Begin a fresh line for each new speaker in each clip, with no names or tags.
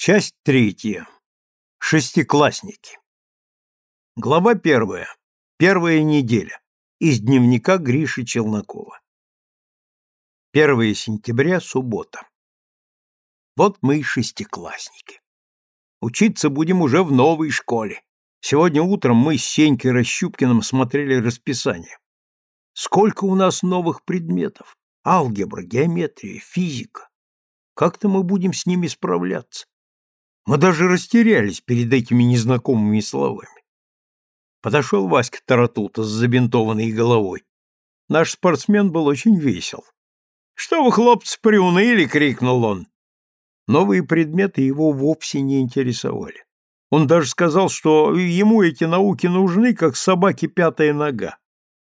Часть третья. Шестиклассники. Глава первая. Первая неделя. Из дневника Гриши Челнокова. 1 сентября, суббота. Вот мы и шестиклассники. Учиться будем уже в новой школе. Сегодня утром мы с Сенькой Расщупкиным смотрели расписание. Сколько у нас новых предметов? Алгебра, геометрия, физика. Как-то мы будем с ними справляться. Мы даже растерялись перед этими незнакомыми словами. Подошел Васька Таратута с забинтованной головой. Наш спортсмен был очень весел. «Что вы, хлопцы, приуныли?» — крикнул он. Новые предметы его вовсе не интересовали. Он даже сказал, что ему эти науки нужны, как собаке пятая нога,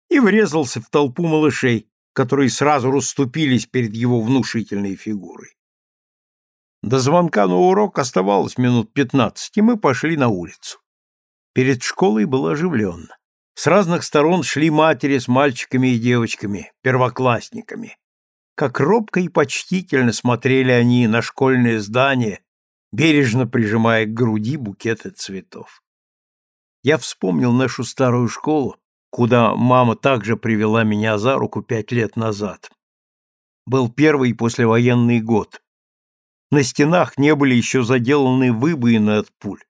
и врезался в толпу малышей, которые сразу расступились перед его внушительной фигурой. До звонка на урок оставалось минут пятнадцать, и мы пошли на улицу. Перед школой было оживленно. С разных сторон шли матери с мальчиками и девочками, первоклассниками. Как робко и почтительно смотрели они на школьное здание, бережно прижимая к груди букеты цветов. Я вспомнил нашу старую школу, куда мама также привела меня за руку пять лет назад. Был первый послевоенный год. На стенах не были еще заделаны выбоины от пуль.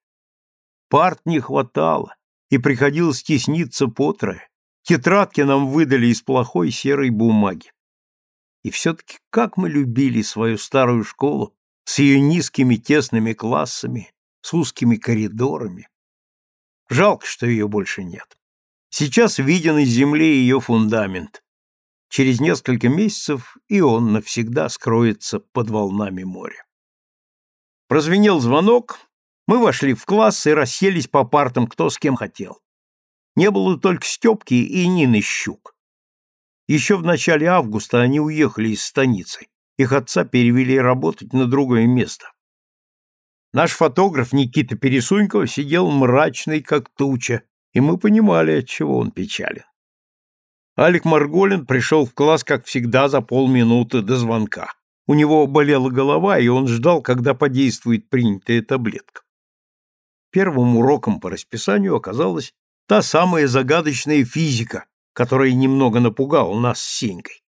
Парт не хватало, и приходилось тесниться по трое. Тетрадки нам выдали из плохой серой бумаги. И все-таки как мы любили свою старую школу с ее низкими тесными классами, с узкими коридорами. Жалко, что ее больше нет. Сейчас виден из земли ее фундамент. Через несколько месяцев и он навсегда скроется под волнами моря. Прозвенел звонок, мы вошли в класс и расселись по партам кто с кем хотел. Не было только Степки и Нины Щук. Еще в начале августа они уехали из станицы. Их отца перевели работать на другое место. Наш фотограф Никита Пересуньков сидел мрачный, как туча, и мы понимали, от чего он печален. Алик Марголин пришел в класс, как всегда, за полминуты до звонка. У него болела голова, и он ждал, когда подействует принятая таблетка. Первым уроком по расписанию оказалась та самая загадочная физика, которая немного напугала нас с Сенькой.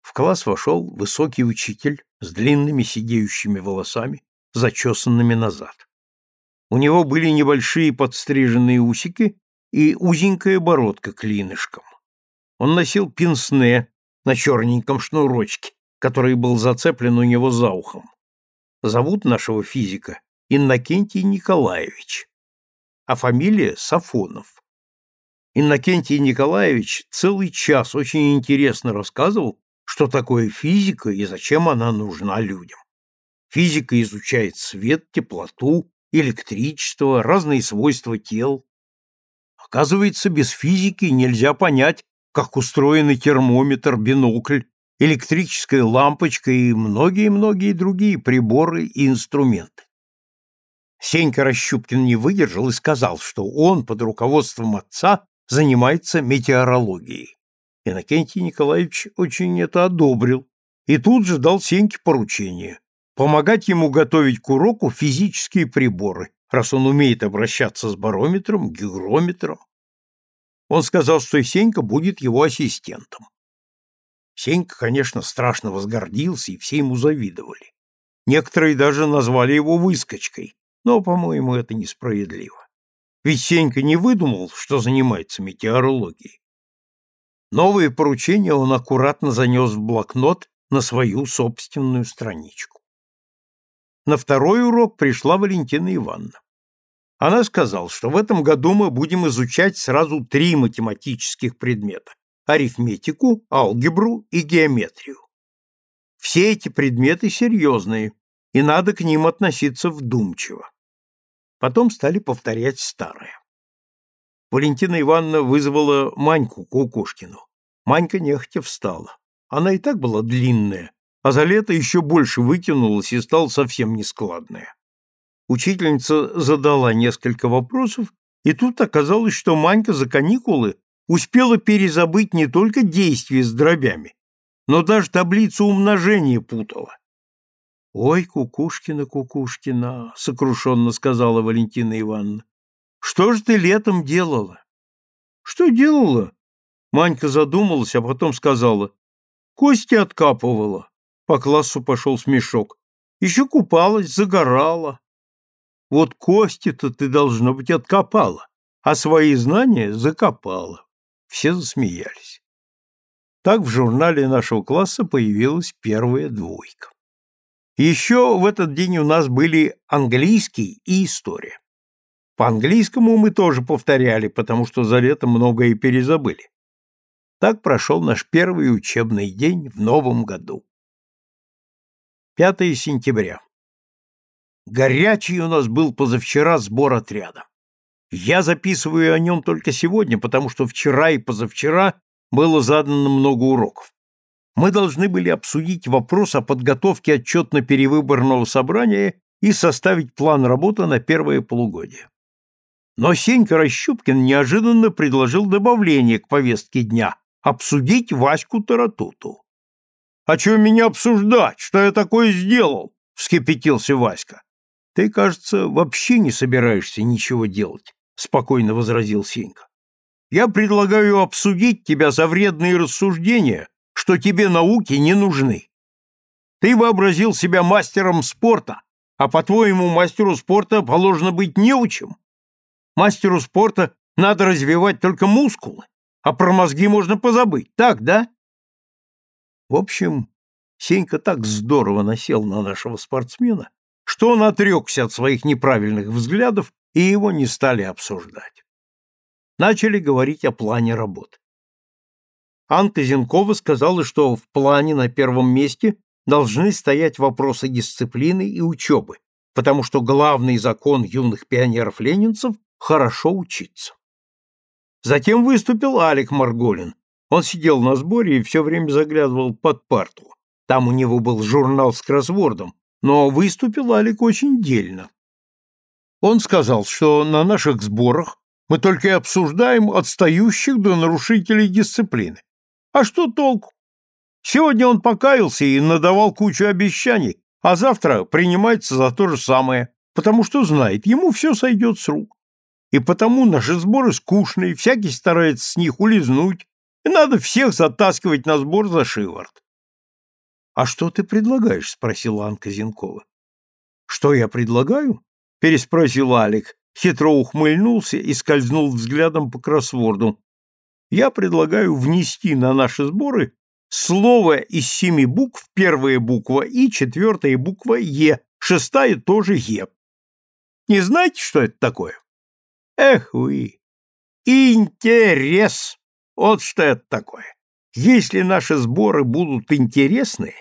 В класс вошел высокий учитель с длинными сидеющими волосами, зачесанными назад. У него были небольшие подстриженные усики и узенькая бородка клинышком. Он носил пинсне на черненьком шнурочке, который был зацеплен у него за ухом. Зовут нашего физика Иннокентий Николаевич, а фамилия Сафонов. Иннокентий Николаевич целый час очень интересно рассказывал, что такое физика и зачем она нужна людям. Физика изучает свет, теплоту, электричество, разные свойства тел. Оказывается, без физики нельзя понять, как устроены термометр, бинокль электрическая лампочка и многие-многие другие приборы и инструменты. Сенька Расщупкин не выдержал и сказал, что он под руководством отца занимается метеорологией. Иннокентий Николаевич очень это одобрил и тут же дал Сеньке поручение помогать ему готовить к уроку физические приборы, раз он умеет обращаться с барометром, гигрометром. Он сказал, что Сенька будет его ассистентом. Сенька, конечно, страшно возгордился, и все ему завидовали. Некоторые даже назвали его выскочкой, но, по-моему, это несправедливо. Ведь Сенька не выдумал, что занимается метеорологией. Новые поручения он аккуратно занес в блокнот на свою собственную страничку. На второй урок пришла Валентина Ивановна. Она сказала, что в этом году мы будем изучать сразу три математических предмета арифметику, алгебру и геометрию. Все эти предметы серьезные, и надо к ним относиться вдумчиво. Потом стали повторять старое. Валентина Ивановна вызвала Маньку Кукушкину. Манька нехотя встала. Она и так была длинная, а за лето еще больше вытянулась и стала совсем нескладная. Учительница задала несколько вопросов, и тут оказалось, что Манька за каникулы успела перезабыть не только действия с дробями, но даже таблицу умножения путала. Ой, Кукушкина, Кукушкина, сокрушенно сказала Валентина Ивановна. Что ж ты летом делала? Что делала? Манька задумалась, а потом сказала. Кости откапывала. По классу пошел смешок. Еще купалась, загорала. Вот кости-то ты, должно быть, откопала, а свои знания закопала. Все засмеялись. Так в журнале нашего класса появилась первая двойка. Еще в этот день у нас были английский и история. По английскому мы тоже повторяли, потому что за лето многое перезабыли. Так прошел наш первый учебный день в новом году. 5 сентября. Горячий у нас был позавчера сбор отряда. Я записываю о нем только сегодня, потому что вчера и позавчера было задано много уроков мы должны были обсудить вопрос о подготовке отчетно-перевыборного собрания и составить план работы на первое полугодие. Но Сенька Расщупкин неожиданно предложил добавление к повестке дня – обсудить Ваську Таратуту. «А что меня обсуждать? Что я такое сделал?» – вскипятился Васька. «Ты, кажется, вообще не собираешься ничего делать», – спокойно возразил Сенька. «Я предлагаю обсудить тебя за вредные рассуждения что тебе науки не нужны. Ты вообразил себя мастером спорта, а по-твоему мастеру спорта положено быть неучим. Мастеру спорта надо развивать только мускулы, а про мозги можно позабыть, так, да? В общем, Сенька так здорово насел на нашего спортсмена, что он отрекся от своих неправильных взглядов, и его не стали обсуждать. Начали говорить о плане работы. Анка Зенкова сказала, что в плане на первом месте должны стоять вопросы дисциплины и учебы, потому что главный закон юных пионеров-ленинцев – хорошо учиться. Затем выступил Алик Марголин. Он сидел на сборе и все время заглядывал под парту. Там у него был журнал с кроссвордом, но выступил Алик очень дельно. Он сказал, что на наших сборах мы только и обсуждаем отстающих до нарушителей дисциплины. А что толку? Сегодня он покаялся и надавал кучу обещаний, а завтра принимается за то же самое, потому что знает, ему все сойдет с рук. И потому наши сборы скучные, всякий старается с них улизнуть, и надо всех затаскивать на сбор за шиворот. — А что ты предлагаешь? — спросила Анка Зенкова. — Что я предлагаю? — переспросил Алик, хитро ухмыльнулся и скользнул взглядом по кроссворду, я предлагаю внести на наши сборы слово из семи букв, первая буква И, четвертая буква Е, шестая тоже Е. Не знаете, что это такое? Эх вы! Интерес! Вот что это такое. Если наши сборы будут интересны,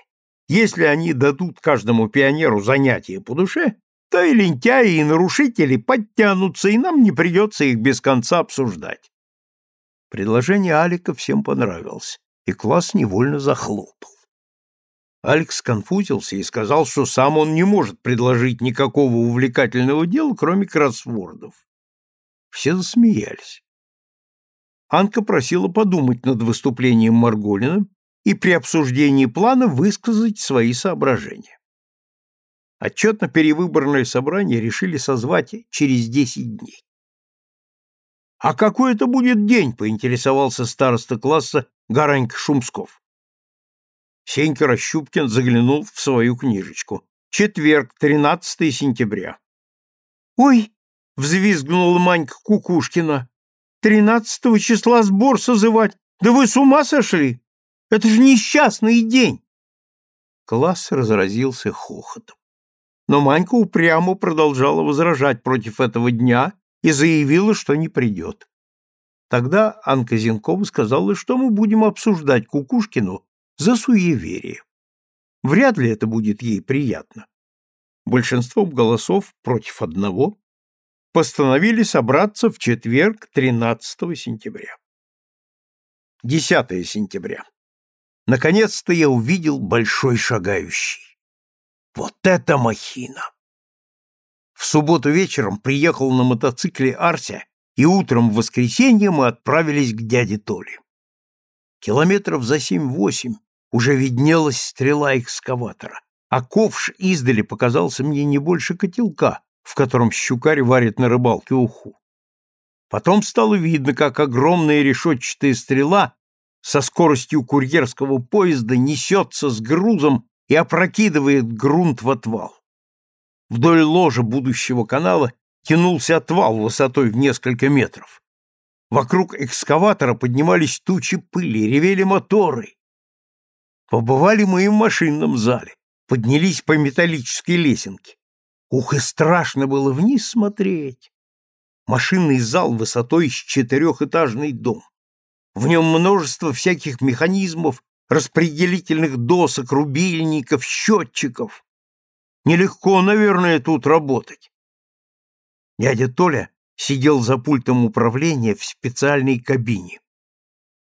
если они дадут каждому пионеру занятие по душе, то и лентяи, и нарушители подтянутся, и нам не придется их без конца обсуждать. Предложение Алика всем понравилось, и класс невольно захлопал. Алекс сконфузился и сказал, что сам он не может предложить никакого увлекательного дела, кроме кроссвордов. Все засмеялись. Анка просила подумать над выступлением Марголина и при обсуждении плана высказать свои соображения. Отчетно-перевыборное собрание решили созвать через 10 дней. «А какой это будет день?» — поинтересовался староста класса Гаранька Шумсков. Сенька Расщупкин заглянул в свою книжечку. Четверг, 13 сентября. «Ой!» — взвизгнула Манька Кукушкина. «Тринадцатого числа сбор созывать! Да вы с ума сошли! Это же несчастный день!» Класс разразился хохотом. Но Манька упрямо продолжала возражать против этого дня и заявила, что не придет. Тогда Анка Зенкова сказала, что мы будем обсуждать Кукушкину за суеверие. Вряд ли это будет ей приятно. Большинством голосов против одного постановили собраться в четверг 13 сентября. 10 сентября. Наконец-то я увидел большой шагающий. Вот это махина! В субботу вечером приехал на мотоцикле Арся, и утром в воскресенье мы отправились к дяде Толе. Километров за семь-восемь уже виднелась стрела экскаватора. а ковш издали показался мне не больше котелка, в котором щукарь варит на рыбалке уху. Потом стало видно, как огромная решетчатая стрела со скоростью курьерского поезда несется с грузом и опрокидывает грунт в отвал. Вдоль ложа будущего канала тянулся отвал высотой в несколько метров. Вокруг экскаватора поднимались тучи пыли, ревели моторы. Побывали мы в машинном зале, поднялись по металлической лесенке. Ух, и страшно было вниз смотреть. Машинный зал высотой с четырехэтажный дом. В нем множество всяких механизмов, распределительных досок, рубильников, счетчиков. Нелегко, наверное, тут работать. Дядя Толя сидел за пультом управления в специальной кабине.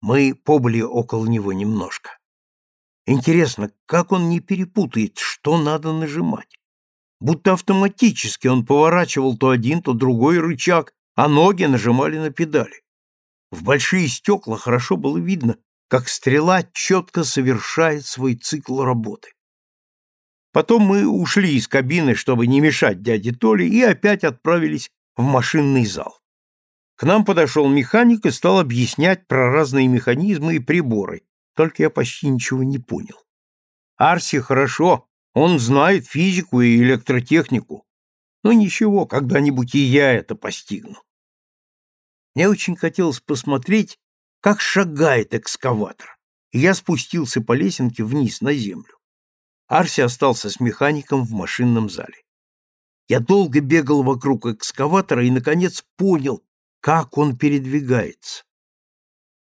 Мы побыли около него немножко. Интересно, как он не перепутает, что надо нажимать? Будто автоматически он поворачивал то один, то другой рычаг, а ноги нажимали на педали. В большие стекла хорошо было видно, как стрела четко совершает свой цикл работы. Потом мы ушли из кабины, чтобы не мешать дяде Толе, и опять отправились в машинный зал. К нам подошел механик и стал объяснять про разные механизмы и приборы, только я почти ничего не понял. Арси хорошо, он знает физику и электротехнику. Но ничего, когда-нибудь и я это постигну. Мне очень хотелось посмотреть, как шагает экскаватор, и я спустился по лесенке вниз на землю. Арси остался с механиком в машинном зале. Я долго бегал вокруг экскаватора и, наконец, понял, как он передвигается.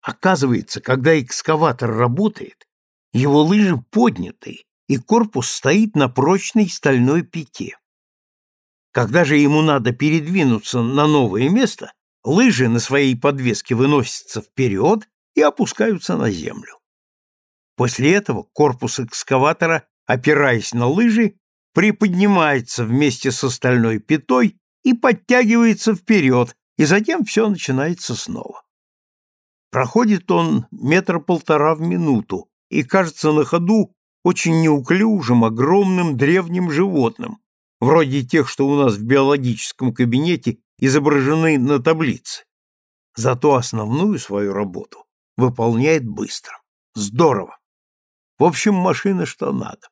Оказывается, когда экскаватор работает, его лыжи подняты, и корпус стоит на прочной стальной пяте. Когда же ему надо передвинуться на новое место, лыжи на своей подвеске выносятся вперед и опускаются на землю. После этого корпус экскаватора, опираясь на лыжи, приподнимается вместе с остальной пятой и подтягивается вперед, и затем все начинается снова. Проходит он метра полтора в минуту и кажется на ходу очень неуклюжим, огромным древним животным, вроде тех, что у нас в биологическом кабинете изображены на таблице. Зато основную свою работу выполняет быстро. Здорово. В общем, машина что надо.